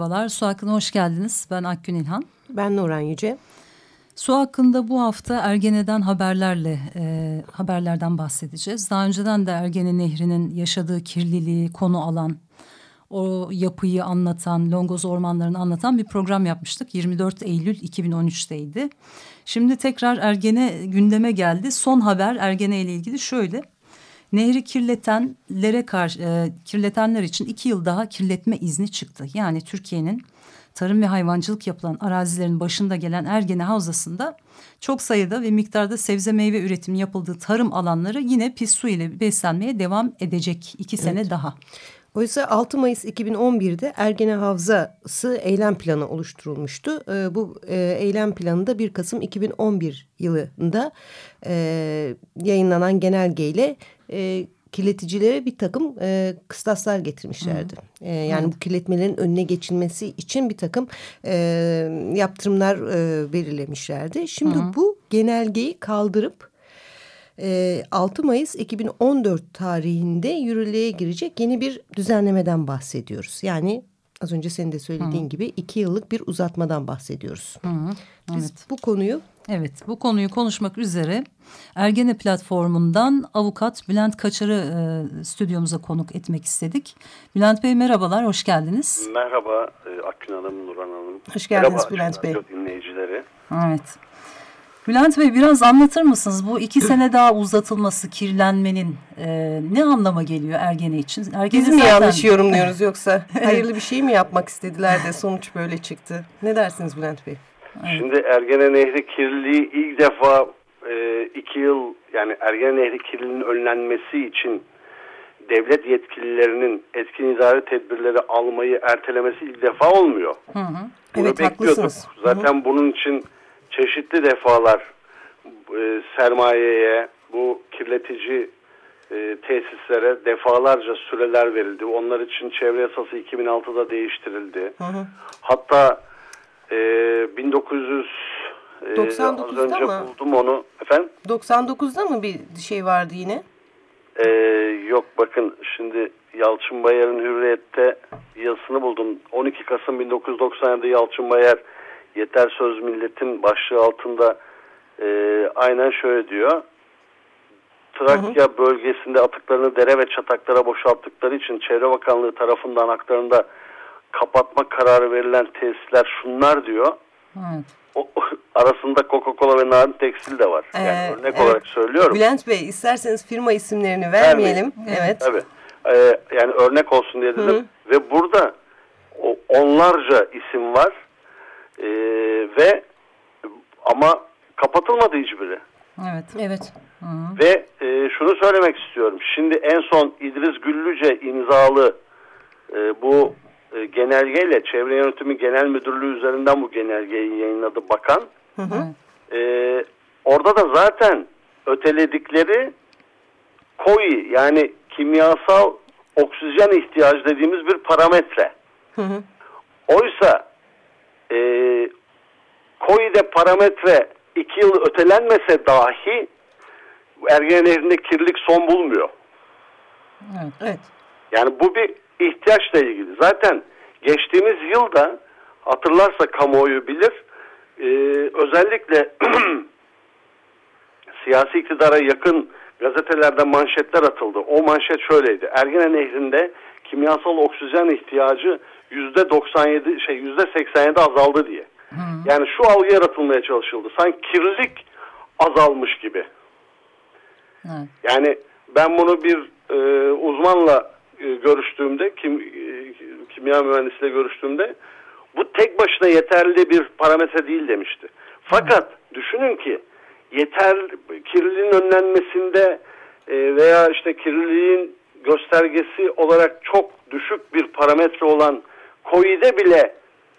Merhabalar, Su Hakkı'na hoş geldiniz. Ben Akgün İlhan. Ben Nuran Yüce. Su hakkında bu hafta Ergene'den haberlerle e, haberlerden bahsedeceğiz. Daha önceden de Ergene Nehri'nin yaşadığı kirliliği konu alan, o yapıyı anlatan, Longoz ormanlarını anlatan bir program yapmıştık. 24 Eylül 2013'teydi. Şimdi tekrar Ergene gündeme geldi. Son haber Ergene ile ilgili şöyle. Nehri kirletenlere karşı e, kirletenler için iki yıl daha kirletme izni çıktı. Yani Türkiye'nin tarım ve hayvancılık yapılan arazilerin başında gelen Ergene Havzası'nda çok sayıda ve miktarda sebze meyve üretimi yapıldığı tarım alanları yine pis su ile beslenmeye devam edecek iki sene evet. daha. Oysa 6 Mayıs 2011'de Ergene Havzası eylem planı oluşturulmuştu. E, bu e, eylem planı da 1 Kasım 2011 yılında e, yayınlanan genelgeyle e, kirleticilere bir takım e, kıstaslar getirmişlerdi. E, yani evet. bu kirletmelerin önüne geçilmesi için bir takım e, yaptırımlar e, belirlemişlerdi. Şimdi Hı. bu genelgeyi kaldırıp e, 6 Mayıs 2014 tarihinde yürürlüğe girecek yeni bir düzenlemeden bahsediyoruz. Yani az önce senin de söylediğin Hı. gibi iki yıllık bir uzatmadan bahsediyoruz. Hı. Biz evet. bu konuyu Evet bu konuyu konuşmak üzere Ergene platformundan avukat Bülent Kaçar'ı e, stüdyomuza konuk etmek istedik. Bülent Bey merhabalar, hoş geldiniz. Merhaba e, Akgün Hanım, Nurhan Hanım. Hoş geldiniz merhaba, Bülent Bey. dinleyicileri. Evet. Bülent Bey biraz anlatır mısınız? Bu iki sene daha uzatılması kirlenmenin e, ne anlama geliyor Ergene için? Ergene Biz mi zaten... yanlış yorumluyoruz yoksa hayırlı bir şey mi yapmak istediler de sonuç böyle çıktı? Ne dersiniz Bülent Bey? Evet. Şimdi Ergene Nehri kirliliği ilk defa e, iki yıl yani Ergene Nehri kirliliğinin önlenmesi için devlet yetkililerinin etkin idare tedbirleri almayı ertelemesi ilk defa olmuyor. Hı hı. Bunu evet, bekliyorduk. Haklısınız. Zaten hı hı. bunun için çeşitli defalar e, sermayeye, bu kirletici e, tesislere defalarca süreler verildi. Onlar için çevre yasası 2006'da değiştirildi. Hı hı. Hatta e, 1900 e, az önce mı? buldum onu. Efendim? 99'da mı bir şey vardı yine? Ee, yok bakın şimdi Yalçın Bayar'ın Hürriyet'te yazısını buldum. 12 Kasım 1997'de Yalçın Bayar Yeter Söz Milletin başlığı altında e, aynen şöyle diyor. Trakya hı hı. bölgesinde atıklarını dere ve çataklara boşalttıkları için Çevre Bakanlığı tarafından haklarında kapatma kararı verilen tesisler şunlar diyor. Evet. O, arasında Coca-Cola ve Narin Tekstil de var. Yani ee, örnek evet. olarak söylüyorum. Bülent Bey isterseniz firma isimlerini vermeyelim. Evet. evet. Tabii. Ee, yani örnek olsun diye dedim. -hı. Ve burada o, onlarca isim var. Ee, ve ama kapatılmadı hiçbiri. Evet. Evet. Hı -hı. Ve e, şunu söylemek istiyorum. Şimdi en son İdris Güllüce imzalı e, bu e, genelgeyle Çevre Yönetimi Genel Müdürlüğü üzerinden bu genelgeyi yayınladı bakan. Hı hı. E, orada da zaten öteledikleri koyu yani kimyasal oksijen ihtiyacı dediğimiz bir parametre. Hı hı. Oysa e, koyude parametre iki yıl ötelenmese dahi Ergen Nehri'nde kirlilik son bulmuyor. Evet. evet. Yani bu bir ihtiyaçla ilgili. Zaten geçtiğimiz yılda hatırlarsa kamuoyu bilir e, özellikle siyasi iktidara yakın gazetelerde manşetler atıldı. O manşet şöyleydi. Ergene Nehri'nde kimyasal oksijen ihtiyacı yüzde 97 şey yüzde 87 azaldı diye. Hmm. Yani şu algı yaratılmaya çalışıldı. Sanki kirlilik azalmış gibi. Hmm. Yani ben bunu bir e, uzmanla e, görüştüğümde kim e, kimya mühendisiyle görüştüğümde bu tek başına yeterli bir parametre değil demişti. Fakat düşünün ki yeter kirliliğin önlenmesinde e, veya işte kirliliğin göstergesi olarak çok düşük bir parametre olan COİ'de bile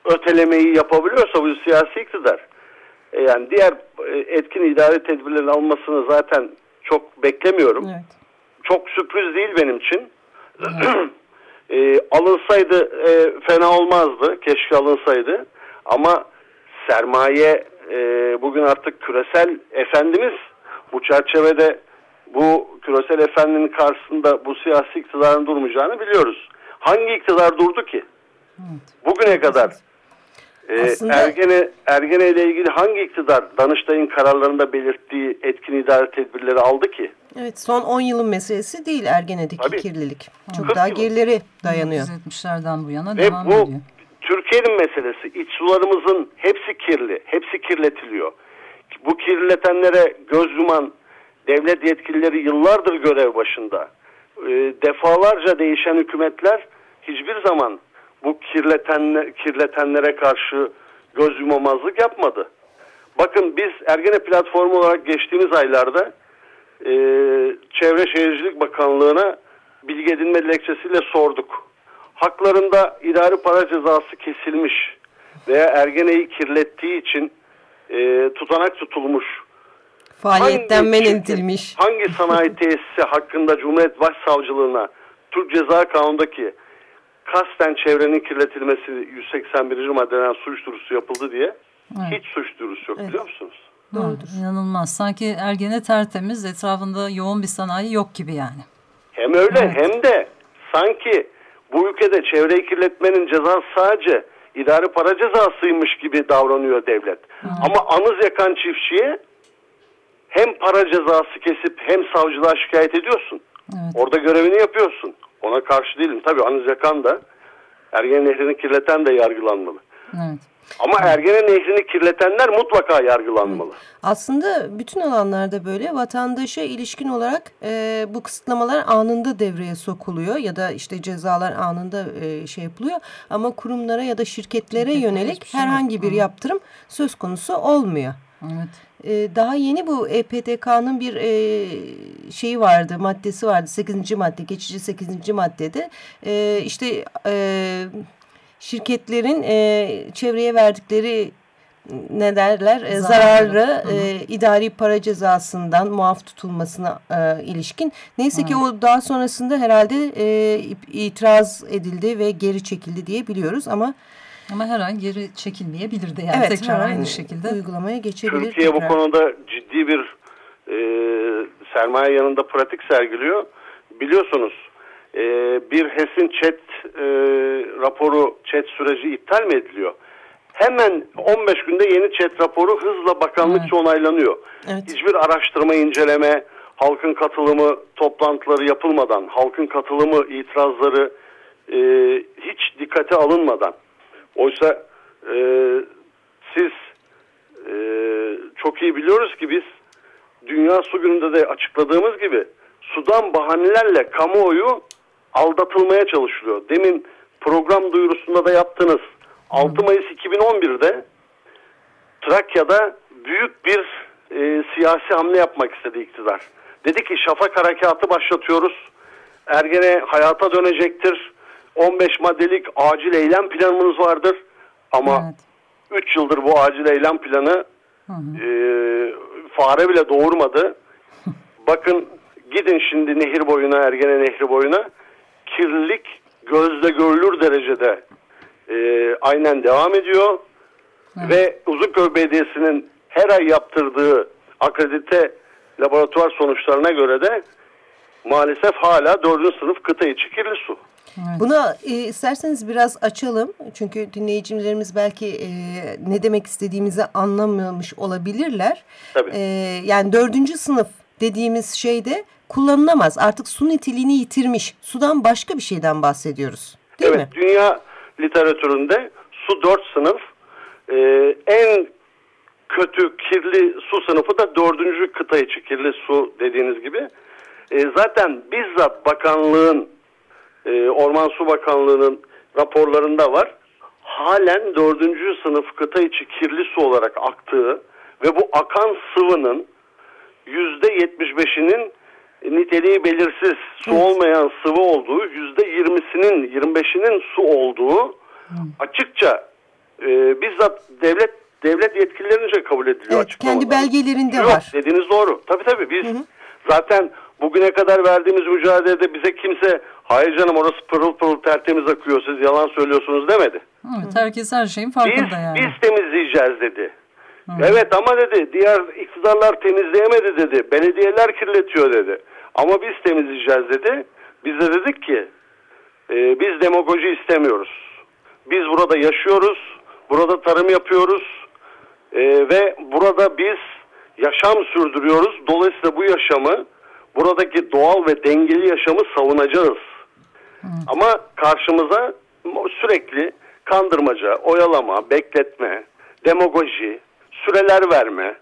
ötelemeyi yapabiliyorsa bu siyasi iktidar e, yani diğer e, etkin idare tedbirlerin almasını zaten çok beklemiyorum. Evet. Çok sürpriz değil benim için. e, alınsaydı e, fena olmazdı. Keşke alınsaydı. Ama sermaye e, bugün artık küresel efendimiz. Bu çerçevede bu küresel efendinin karşısında bu siyasi iktidarın durmayacağını biliyoruz. Hangi iktidar durdu ki? Bugüne kadar e, Aslında- Ergene, Ergene ile ilgili hangi iktidar Danıştay'ın kararlarında belirttiği etkin idare tedbirleri aldı ki? Evet son 10 yılın meselesi değil Ergene'deki Tabii. kirlilik. Çok daha yıl. gerileri dayanıyor. 1970'lerden bu yana Ve devam bu ediyor. Türkiye'nin meselesi. İç sularımızın hepsi kirli. Hepsi kirletiliyor. Bu kirletenlere göz yuman devlet yetkilileri yıllardır görev başında. Ee, defalarca değişen hükümetler hiçbir zaman bu kirleten, kirletenlere karşı göz yumamazlık yapmadı. Bakın biz Ergene platformu olarak geçtiğimiz aylarda e, Çevre Şehircilik Bakanlığı'na bilgi edinme dilekçesiyle sorduk. Haklarında idari para cezası kesilmiş veya Ergene'yi kirlettiği için e, tutanak tutulmuş. Faaliyetten men edilmiş. Hangi sanayi tesisi hakkında Cumhuriyet Başsavcılığına Türk Ceza Kanunu'ndaki kasten çevrenin kirletilmesi 181. maddeden suç duyurusu yapıldı diye Evet. hiç suç duyurusu yok Evet. biliyor musunuz? Doğrudur. Ha, inanılmaz. Sanki Ergene tertemiz etrafında yoğun bir sanayi yok gibi yani. Hem öyle Evet. hem de sanki bu ülkede çevreyi kirletmenin cezası sadece idari para cezasıymış gibi davranıyor devlet. Ama anız yakan çiftçiye hem para cezası kesip hem savcılığa şikayet ediyorsun. Evet. Orada görevini yapıyorsun. Ona karşı değilim. Tabii anız yakan da Ergene Nehri'ni kirleten de yargılanmalı. Evet. Ama Ergene Nehri'ni kirletenler mutlaka yargılanmalı. Aslında bütün alanlarda böyle vatandaşa ilişkin olarak e, bu kısıtlamalar anında devreye sokuluyor ya da işte cezalar anında e, şey yapılıyor. Ama kurumlara ya da şirketlere Şirketlere yönelik şey herhangi bir yaptırım söz konusu olmuyor. Evet. E, daha yeni bu EPTK'nın bir e, şeyi vardı, maddesi vardı. 8. madde, geçici 8. maddede. E, işte e, şirketlerin e, çevreye verdikleri ne derler e, zararı e, idari para cezasından muaf tutulmasına e, ilişkin. Neyse ki o daha sonrasında herhalde e, itiraz edildi ve geri çekildi diye biliyoruz ama Ama her an geri çekilmeyebilir de yani evet tekrar her aynı şekilde. uygulamaya geçebilir. Türkiye bu tekrar. konuda ciddi bir e, sermaye yanında pratik sergiliyor. Biliyorsunuz e, bir HES'in chat e, raporu, chat süreci iptal mi ediliyor? Hemen 15 günde yeni chat raporu hızla bakanlıkça onaylanıyor. Evet. Hiçbir araştırma, inceleme, halkın katılımı, toplantıları yapılmadan, halkın katılımı, itirazları e, hiç dikkate alınmadan. Oysa e, siz e, çok iyi biliyoruz ki biz Dünya Su Günü'nde de açıkladığımız gibi sudan bahanelerle kamuoyu aldatılmaya çalışılıyor. Demin program duyurusunda da yaptınız. 6 Mayıs 2011'de Trakya'da büyük bir e, siyasi hamle yapmak istedi iktidar. Dedi ki şafak harekatı başlatıyoruz. Ergene hayata dönecektir. 15 maddelik acil eylem planımız vardır. Ama Evet. 3 yıldır bu acil eylem planı Hı hı. e, fare bile doğurmadı. Bakın gidin şimdi nehir boyuna, Ergene Nehri boyuna. Kirlilik gözle görülür derecede e, aynen devam ediyor. Ve Uzunköy Belediyesi'nin her ay yaptırdığı akredite laboratuvar sonuçlarına göre de maalesef hala 4. sınıf kıta içi kirli su. Buna e, isterseniz biraz açalım. Çünkü dinleyicilerimiz belki e, ne demek istediğimizi anlamamış olabilirler. Tabii. E, yani dördüncü sınıf dediğimiz şeyde kullanılamaz. Artık su niteliğini yitirmiş. Sudan başka bir şeyden bahsediyoruz. Değil evet, mi? dünya literatüründe su 4 sınıf. Ee, en kötü kirli su sınıfı da dördüncü kıta içi kirli su dediğiniz gibi. Ee, zaten bizzat bakanlığın, e, Orman Su Bakanlığı'nın raporlarında var. Halen dördüncü sınıf kıta içi kirli su olarak aktığı ve bu akan sıvının yüzde yetmiş beşinin niteliği belirsiz su evet. olmayan sıvı olduğu yüzde yirmisinin yirmi beşinin su olduğu açıkça e, bizzat devlet devlet yetkililerince kabul ediliyor evet, Kendi belgelerinde Yok, var. Dediğiniz doğru. Tabii tabii biz hı hı. zaten bugüne kadar verdiğimiz mücadelede bize kimse hayır canım orası pırıl pırıl tertemiz akıyor siz yalan söylüyorsunuz demedi. Evet, herkes her şeyin farkında biz, yani. Biz temizleyeceğiz dedi. Hı. Evet ama dedi diğer iktidarlar temizleyemedi dedi. Belediyeler kirletiyor dedi. Ama biz temizleyeceğiz dedi. Biz de dedik ki e, biz demagoji istemiyoruz. Biz burada yaşıyoruz. Burada tarım yapıyoruz. E, ve burada biz yaşam sürdürüyoruz. Dolayısıyla bu yaşamı buradaki doğal ve dengeli yaşamı savunacağız. Hı. Ama karşımıza sürekli kandırmaca, oyalama, bekletme, demagoji, süreler verme.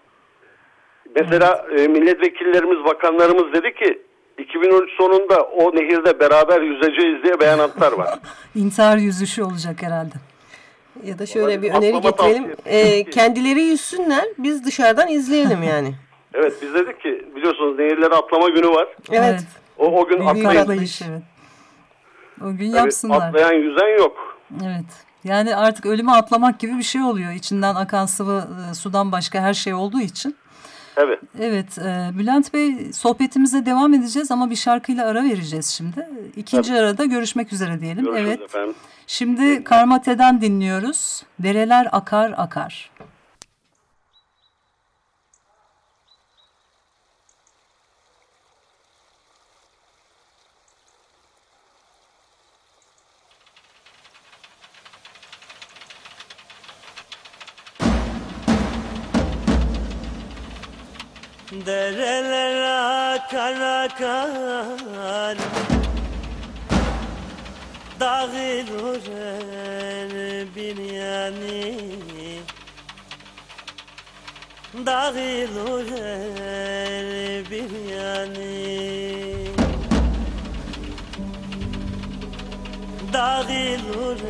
Mesela e, milletvekillerimiz, bakanlarımız dedi ki 2013 sonunda o nehirde beraber yüzeceğiz diye beyanatlar var. İntihar yüzüşü olacak herhalde. Ya da şöyle bir öneri getirelim. E, kendileri yüzsünler, biz dışarıdan izleyelim yani. evet, biz dedik ki biliyorsunuz nehirlere atlama günü var. Evet. O, o gün atlayın. Atlayış, evet. O gün Tabii yapsınlar. Atlayan yüzen yok. Evet. Yani artık ölüme atlamak gibi bir şey oluyor. İçinden akan sıvı e, sudan başka her şey olduğu için. Evet. Evet. E, Bülent Bey sohbetimize devam edeceğiz ama bir şarkıyla ara vereceğiz şimdi. İkinci evet. arada görüşmek üzere diyelim. Görüşürüz evet. efendim. Şimdi Karmate'den dinliyoruz. Dereler akar akar. Dereler akar akar. Dağılır bir yani Dağılır bir yani Dağılır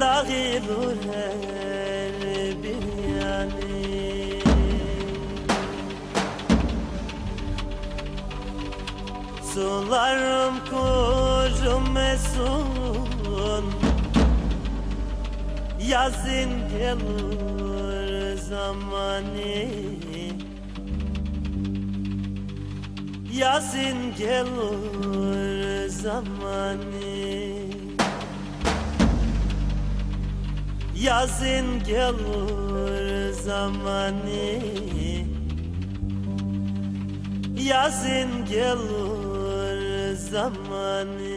Dağılır bir yani Sularım kurumesun Yazın gelir zamanı Yazın gelir zamanı Yazın gelir zamanı. Yazın gelir zamanı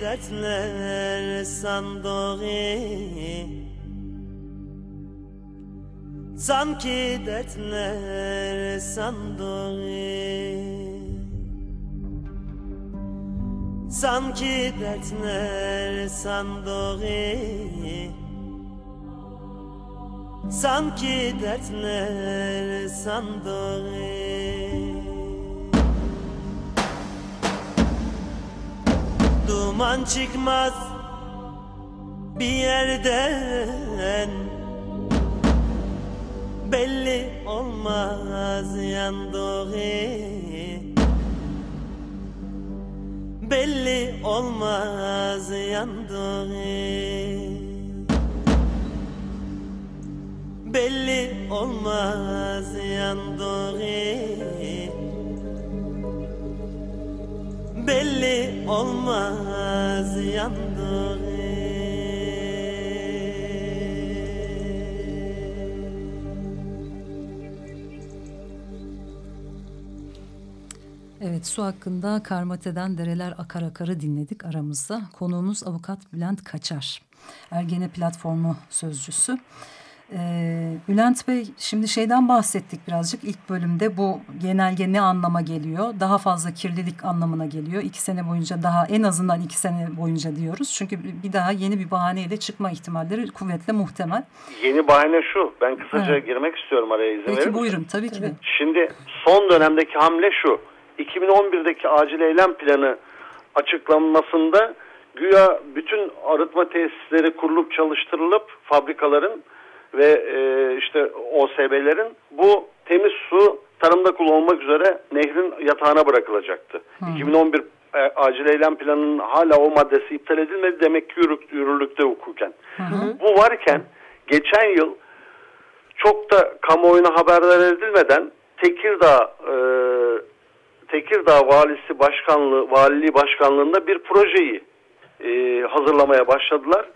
dertler sandığı. Sanki dertler sandığı. Sanki dertler sandığı. Sanki dertler sandığı Duman çıkmaz bir yerden. Belli olmaz yandığı Belli olmaz yandığı belli olmaz yandığı belli olmaz yandığı Evet su hakkında Karmate'den Dereler Akar Akar'ı dinledik aramızda. Konuğumuz avukat Bülent Kaçar. Ergene Platformu sözcüsü. Ee, Bülent Bey şimdi şeyden bahsettik birazcık ilk bölümde bu genelge ne anlama geliyor? Daha fazla kirlilik anlamına geliyor. İki sene boyunca daha en azından iki sene boyunca diyoruz. Çünkü bir daha yeni bir bahaneyle çıkma ihtimalleri kuvvetle muhtemel. Yeni bahane şu. Ben kısaca Evet. girmek istiyorum araya izin Peki buyurun tabii ki de. Şimdi son dönemdeki hamle şu. 2011'deki acil eylem planı açıklanmasında güya bütün arıtma tesisleri kurulup çalıştırılıp fabrikaların ve e, işte OSB'lerin bu temiz su tarımda kullanılmak üzere nehrin yatağına bırakılacaktı. 2011 e, acil eylem planının hala o maddesi iptal edilmedi demek ki yürü- yürürlükte hukuken. Bu varken geçen yıl çok da kamuoyuna haberler edilmeden Tekirdağ e, Tekirdağ Valisi Başkanlığı Valiliği Başkanlığında bir projeyi e, hazırlamaya başladılar.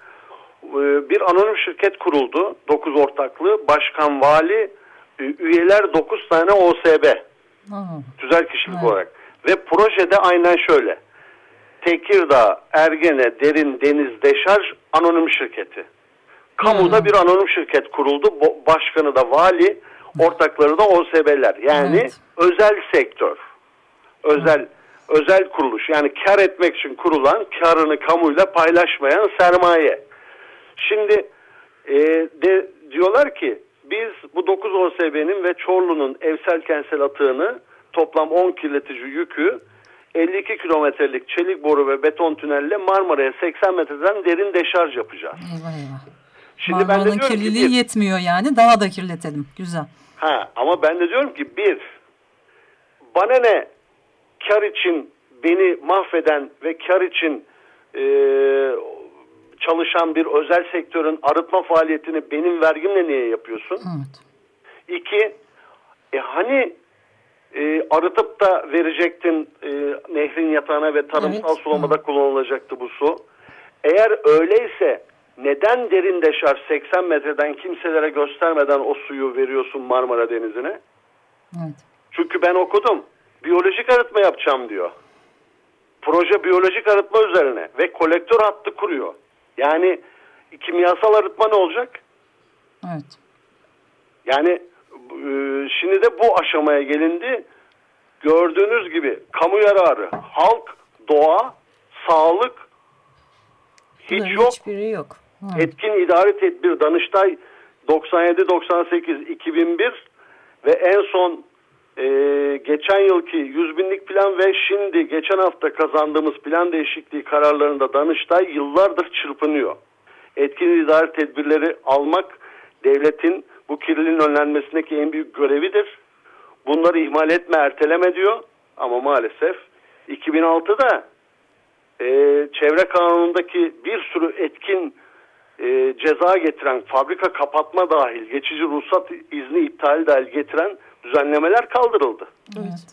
E, bir anonim şirket kuruldu. 9 ortaklı. Başkan, vali, e, üyeler 9 tane OSB. Aa, Tüzel kişilik Evet. olarak. Ve projede aynen şöyle. Tekirdağ, Ergene, Derin, Deniz, Deşarj anonim şirketi. Kamuda Hmm. bir anonim şirket kuruldu. Başkanı da vali, ortakları da OSB'ler. Yani Evet. özel sektör. Özel özel kuruluş. Yani kar etmek için kurulan, karını kamuyla paylaşmayan sermaye. Şimdi e, de diyorlar ki biz bu 9 OSB'nin ve Çorlu'nun evsel kentsel atığını toplam 10 kirletici yükü 52 kilometrelik çelik boru ve beton tünelle Marmara'ya 80 metreden derin deşarj yapacağız. eyvah eyvah. Şimdi ben de Marmara'nın diyorum ki kirliliği bir- yetmiyor yani daha da kirletelim. Güzel. Ha, ama ben de diyorum ki bir, bana ne kar için beni mahveden ve kar için e, çalışan bir özel sektörün arıtma faaliyetini benim vergimle niye yapıyorsun? Evet. İki, e hani e, arıtıp da verecektin e, nehrin yatağına ve tarımsal Evet. sulamada kullanılacaktı bu su. Eğer öyleyse neden derin deşarj 80 metreden kimselere göstermeden o suyu veriyorsun Marmara Denizi'ne? Evet. Çünkü ben okudum. Biyolojik arıtma yapacağım diyor. Proje biyolojik arıtma üzerine ve kolektör hattı kuruyor. Yani kimyasal arıtma ne olacak? Evet. Yani e, şimdi de bu aşamaya gelindi. Gördüğünüz gibi kamu yararı, halk, doğa, sağlık hiç Bunların yok. Hiçbiri yok. Etkin idari tedbir Danıştay 97-98-2001 ve en son e, geçen yılki 100 binlik plan ve şimdi geçen hafta kazandığımız plan değişikliği kararlarında Danıştay yıllardır çırpınıyor. Etkin idari tedbirleri almak devletin bu kirliliğin önlenmesindeki en büyük görevidir. Bunları ihmal etme, erteleme diyor ama maalesef 2006'da e, çevre kanunundaki bir sürü etkin e, ceza getiren, fabrika kapatma dahil, geçici ruhsat izni iptali dahil getiren düzenlemeler kaldırıldı. Evet.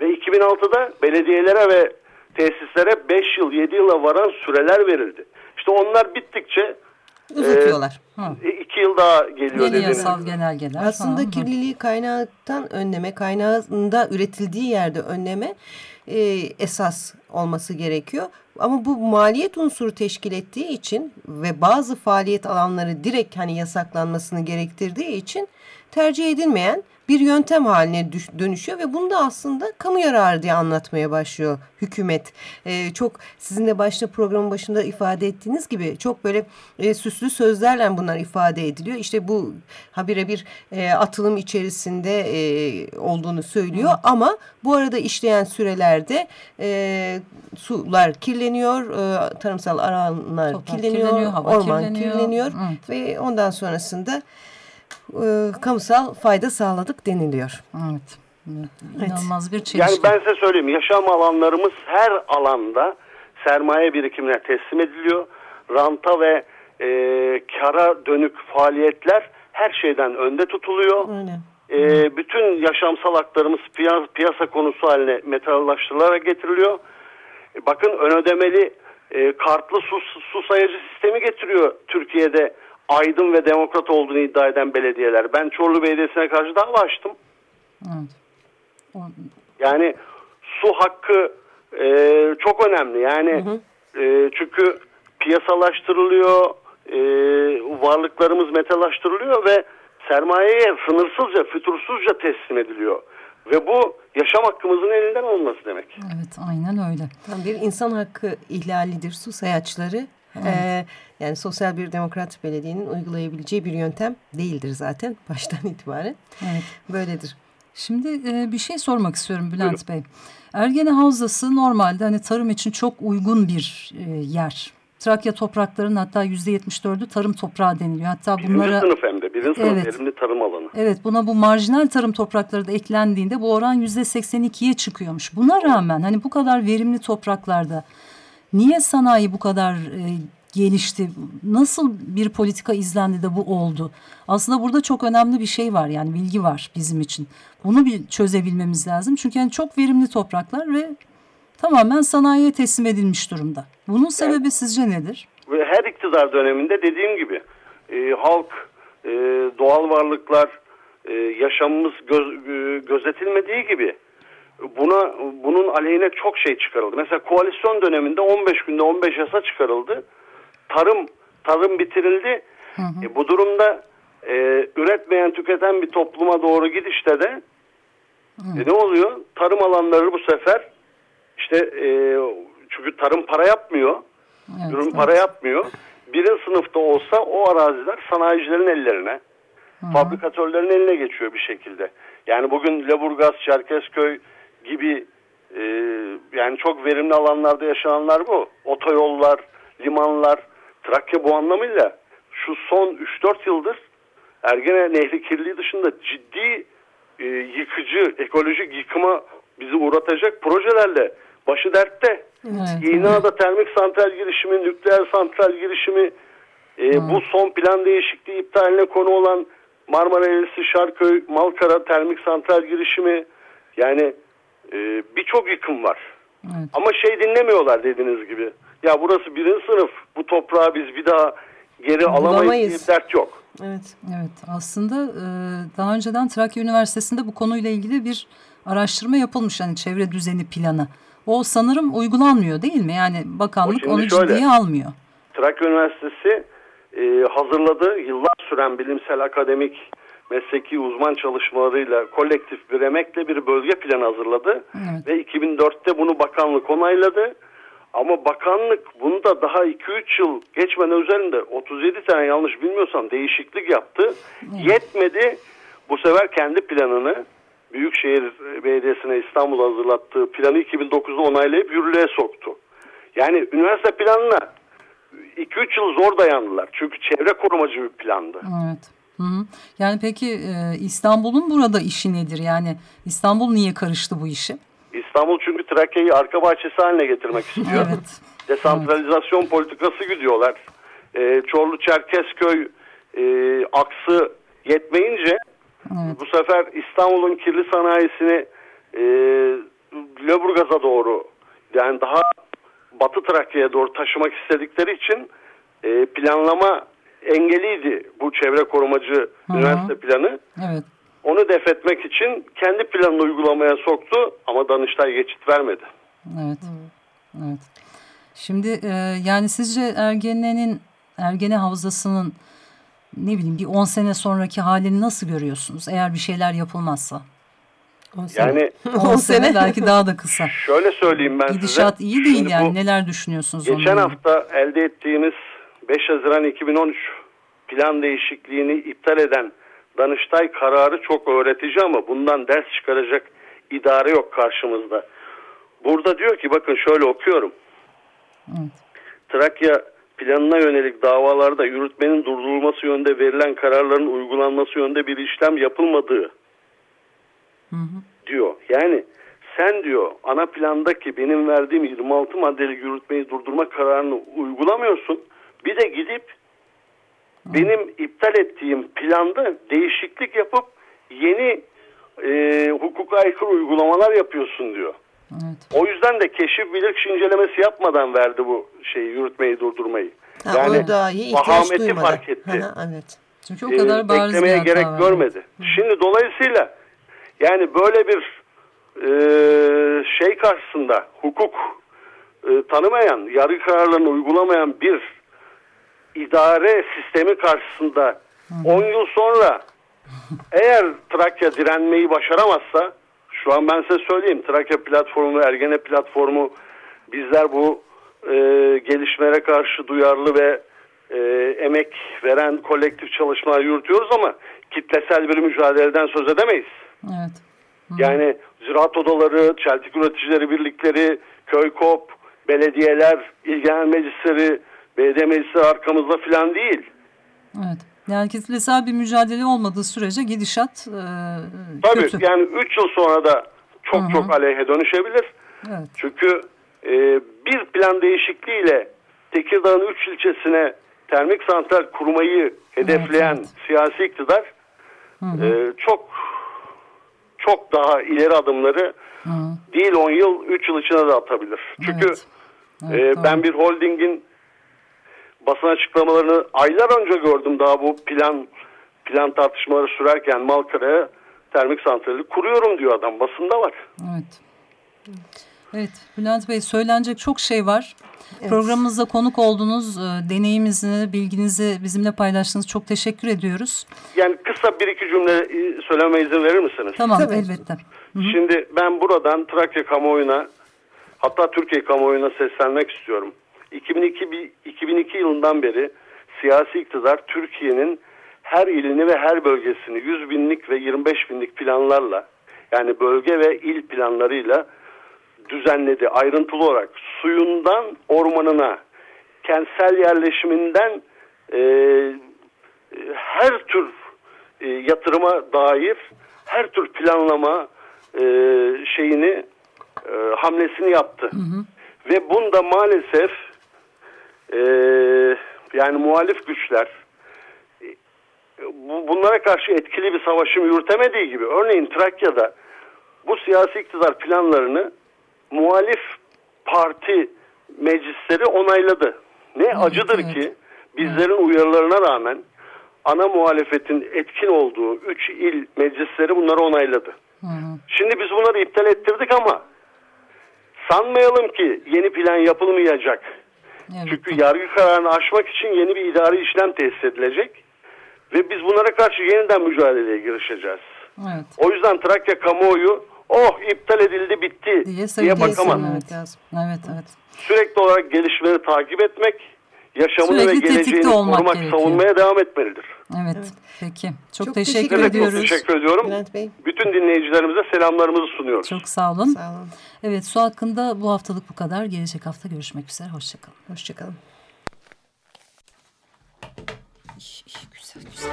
Ve 2006'da belediyelere ve tesislere 5 yıl, 7 yıla varan süreler verildi. İşte onlar bittikçe Uzatıyorlar. Ha. 2 yıl daha geliyor Yeni yasal genelgeler. Aslında Ha, hı. kirliliği kaynaktan önleme, kaynağında üretildiği yerde önleme e, esas olması gerekiyor. Ama bu maliyet unsuru teşkil ettiği için ve bazı faaliyet alanları direkt hani yasaklanmasını gerektirdiği için tercih edilmeyen bir yöntem haline dönüşüyor ve bunu da aslında kamu yararı diye anlatmaya başlıyor hükümet. Ee, çok sizin de başta programın başında ifade ettiğiniz gibi çok böyle e, süslü sözlerle bunlar ifade ediliyor. İşte bu habire bir e, atılım içerisinde e, olduğunu söylüyor ama bu arada işleyen sürelerde e, sular kirleniyor, e, tarımsal alanlar kirleniyor, kirleniyor, hava orman kirleniyor. kirleniyor Evet. ve ondan sonrasında e, kamusal fayda sağladık deniliyor. Evet. Evet. İnanılmaz bir çelişki. Yani ben size söyleyeyim yaşam alanlarımız her alanda sermaye birikimine teslim ediliyor. Ranta ve e, kara dönük faaliyetler her şeyden önde tutuluyor. Aynen. E, bütün yaşamsal haklarımız piyasa, piyasa konusu haline metallaştırılarak getiriliyor. E, bakın ön ödemeli e, kartlı su, su sayacı sistemi getiriyor Türkiye'de aydın ve demokrat olduğunu iddia eden belediyeler. Ben Çorlu Belediyesi'ne karşı dava açtım. Evet. Yani su hakkı e, çok önemli. Yani e, çünkü piyasalaştırılıyor, e, varlıklarımız metalaştırılıyor ve sermayeye sınırsızca, fütursuzca teslim ediliyor. Ve bu yaşam hakkımızın elinden alınması demek. evet aynen öyle. Tam bir insan hakkı ihlalidir su sayaçları. Ee, yani sosyal bir demokrat belediyenin uygulayabileceği bir yöntem değildir zaten baştan itibaren. Evet. Böyledir. Şimdi e, bir şey sormak istiyorum Bülent Bey. Ergene Havzası normalde hani tarım için çok uygun bir e, yer. Trakya topraklarının hatta yüzde yetmiş dördü tarım toprağı deniliyor. Hatta Birinci bunlara sınıf hem de. Birinci sınıf Evet. verimli tarım alanı. evet buna bu marjinal tarım toprakları da eklendiğinde bu oran yüzde seksen ikiye çıkıyormuş. Buna rağmen hani bu kadar verimli topraklarda niye sanayi bu kadar e, gelişti? Nasıl bir politika izlendi de bu oldu? Aslında burada çok önemli bir şey var yani bilgi var bizim için. Bunu bir çözebilmemiz lazım. Çünkü yani çok verimli topraklar ve tamamen sanayiye teslim edilmiş durumda. Bunun sebebi sizce nedir? Her iktidar döneminde dediğim gibi e, halk, e, doğal varlıklar, e, yaşamımız göz- e, gözetilmediği gibi buna bunun aleyhine çok şey çıkarıldı. Mesela koalisyon döneminde 15 günde 15 yasa çıkarıldı. Tarım tarım bitirildi. E, bu durumda e, üretmeyen tüketen bir topluma doğru gidişte de e, ne oluyor? Tarım alanları bu sefer işte e, çünkü tarım para yapmıyor. Evet, Ürün evet. para yapmıyor. Birin sınıfta olsa o araziler sanayicilerin ellerine, fabrikatörlerin eline geçiyor bir şekilde. Yani bugün Leburgaz, Çerkezköy gibi e, yani çok verimli alanlarda yaşananlar bu. Otoyollar, limanlar, Trakya bu anlamıyla şu son 3-4 yıldır Ergene Nehri kirliliği dışında ciddi e, yıkıcı, ekolojik yıkıma bizi uğratacak projelerle başı dertte. Evet, İğneada termik santral girişimi, nükleer santral girişimi, e, bu son plan değişikliği iptaline konu olan Marmara Elisi, Şarköy, Malkara termik santral girişimi yani e, birçok yıkım var. Evet. Ama şey dinlemiyorlar dediğiniz gibi. Ya burası birinci sınıf, bu toprağı biz bir daha geri alamayız Bulamayız. diye dert yok. Evet. Evet aslında e, daha önceden Trakya Üniversitesi'nde bu konuyla ilgili bir araştırma yapılmış hani çevre düzeni planı. O sanırım uygulanmıyor değil mi? Yani bakanlık onu şöyle. ciddiye almıyor. Trakya Üniversitesi e, hazırladığı yıllar süren bilimsel akademik mesleki uzman çalışmalarıyla kolektif bir emekle bir bölge planı hazırladı. Evet. Ve 2004'te bunu bakanlık onayladı. Ama bakanlık bunu da daha 2-3 yıl geçmeden üzerinde 37 tane yanlış bilmiyorsam değişiklik yaptı. Yetmedi. Bu sefer kendi planını Büyükşehir Belediyesi'ne İstanbul hazırlattığı planı 2009'da onaylayıp yürürlüğe soktu. Yani üniversite planına 2-3 yıl zor dayandılar. Çünkü çevre korumacı bir plandı. Evet. Hı hı. Yani peki e, İstanbul'un burada işi nedir? Yani İstanbul niye karıştı bu işi? İstanbul çünkü Trakya'yı arka bahçesi haline getirmek istiyor. Evet. Desantralizasyon politikası gidiyorlar. Ee, Çorlu Çerkezköy e, aksı yetmeyince Evet. bu sefer İstanbul'un kirli sanayisini e, Lüleburgaz'a doğru yani daha Batı Trakya'ya doğru taşımak istedikleri için e, planlama engeliydi bu çevre korumacı hı. üniversite planı. Evet. Onu def etmek için kendi planını uygulamaya soktu ama Danıştay geçit vermedi. Evet. Evet. Şimdi e, yani sizce Ergene'nin Ergene Havzası'nın ne bileyim bir 10 sene sonraki halini nasıl görüyorsunuz? Eğer bir şeyler yapılmazsa. On sene. Yani 10 sene belki daha da kısa. şöyle söyleyeyim ben size. Gidişat iyi değil Şimdi yani. bu Neler düşünüyorsunuz Geçen ilgili? hafta elde ettiğimiz 5 Haziran 2013 plan değişikliğini iptal eden Danıştay kararı çok öğretici ama bundan ders çıkaracak idare yok karşımızda. Burada diyor ki bakın şöyle okuyorum. Trakya planına yönelik davalarda yürütmenin durdurulması yönde verilen kararların uygulanması yönde bir işlem yapılmadığı diyor. Yani sen diyor ana plandaki benim verdiğim 26 maddelik yürütmeyi durdurma kararını uygulamıyorsun. Bir de gidip benim iptal ettiğim planda değişiklik yapıp yeni e, hukuka aykırı uygulamalar yapıyorsun diyor. Evet. O yüzden de keşif bilirkişi incelemesi yapmadan verdi bu şeyi yürütmeyi durdurmayı. Ha, yani dahi vahameti duymadı. fark etti. Hı hı, evet. Çünkü o kadar e, bariz beklemeye bir gerek var. görmedi. Şimdi dolayısıyla yani böyle bir e, şey karşısında hukuk e, tanımayan, yargı kararlarını uygulamayan bir idare sistemi karşısında 10 yıl sonra eğer Trakya direnmeyi başaramazsa şu an ben size söyleyeyim Trakya platformu, Ergene platformu bizler bu e, gelişmelere karşı duyarlı ve e, emek veren kolektif çalışmalar yürütüyoruz ama kitlesel bir mücadeleden söz edemeyiz. Evet. Yani ziraat odaları, çeltik üreticileri birlikleri, köy kop, belediyeler, ilgilenen meclisleri, belediye meclisleri arkamızda filan değil. Evet. Yani kitlesel bir mücadele olmadığı sürece gidişat e, Tabii kötü. yani 3 yıl sonra da çok Hı hı. çok aleyhe dönüşebilir. Evet. Çünkü e, bir plan değişikliğiyle Tekirdağ'ın 3 ilçesine termik santral kurmayı hedefleyen Evet, siyasi iktidar e, çok çok daha ileri adımları Hı. değil 10 yıl 3 yıl içine de atabilir. Çünkü Evet. e, Evet, doğru. ben bir holdingin basın açıklamalarını aylar önce gördüm daha bu plan plan tartışmaları sürerken Malkara'ya termik santrali kuruyorum diyor adam basında var. Evet. Evet Bülent Bey söylenecek çok şey var. Programımızda konuk olduğunuz e, deneyiminizi, bilginizi bizimle paylaştığınız çok teşekkür ediyoruz. Yani kısa bir iki cümle e, söyleme izin verir misiniz? Tamam Tabii. elbette. Şimdi ben buradan Trakya kamuoyuna hatta Türkiye kamuoyuna seslenmek istiyorum. 2002, bi- 2002 yılından beri siyasi iktidar Türkiye'nin her ilini ve her bölgesini 100 binlik ve 25 binlik planlarla yani bölge ve il planlarıyla düzenledi. Ayrıntılı olarak suyundan ormanına, kentsel yerleşiminden e, her tür e, yatırıma dair her tür planlama e, şeyini e, hamlesini yaptı. Ve bunda maalesef e, yani muhalif güçler e, bu, bunlara karşı etkili bir savaşım yürütemediği gibi örneğin Trakya'da bu siyasi iktidar planlarını muhalif parti meclisleri onayladı. Ne acıdır evet. ki bizlerin uyarılarına rağmen ana muhalefetin etkin olduğu 3 il meclisleri bunları onayladı. Hı hı. Şimdi biz bunları iptal ettirdik ama sanmayalım ki yeni plan yapılmayacak. Evet. Çünkü yargı kararını aşmak için yeni bir idari işlem tesis edilecek. Ve biz bunlara karşı yeniden mücadeleye girişeceğiz. Evet. O yüzden Trakya kamuoyu oh iptal edildi bitti Diye diye, bakamaz. Evet. Evet, evet. Sürekli olarak gelişmeleri takip etmek, yaşamını Sürekli ve geleceğini olmak korumak, gerekiyor. savunmaya devam etmelidir. Evet. Peki. Çok, Çok teşekkür, teşekkür Evet, çok ediyoruz. teşekkür ediyorum. Bülent Bey Bütün dinleyicilerimize selamlarımızı sunuyoruz. Çok sağ olun. sağ olun. Evet su hakkında bu haftalık bu kadar. Gelecek hafta görüşmek üzere. Hoşçakalın. Hoşçakalın. İş, iş, güzel güzel.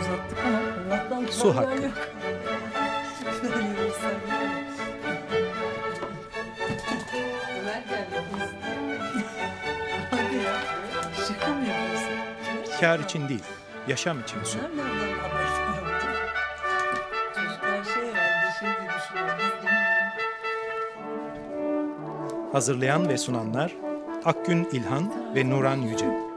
Uzattık ama Allah'tan Su hakkı. yok. Ömer geldi. Kar için değil, yaşam için. Nereden? Çocuklar şey herhalde şey düşünüyor. Hazırlayan ve sunanlar Akgün İlhan ve Nuran Yüce.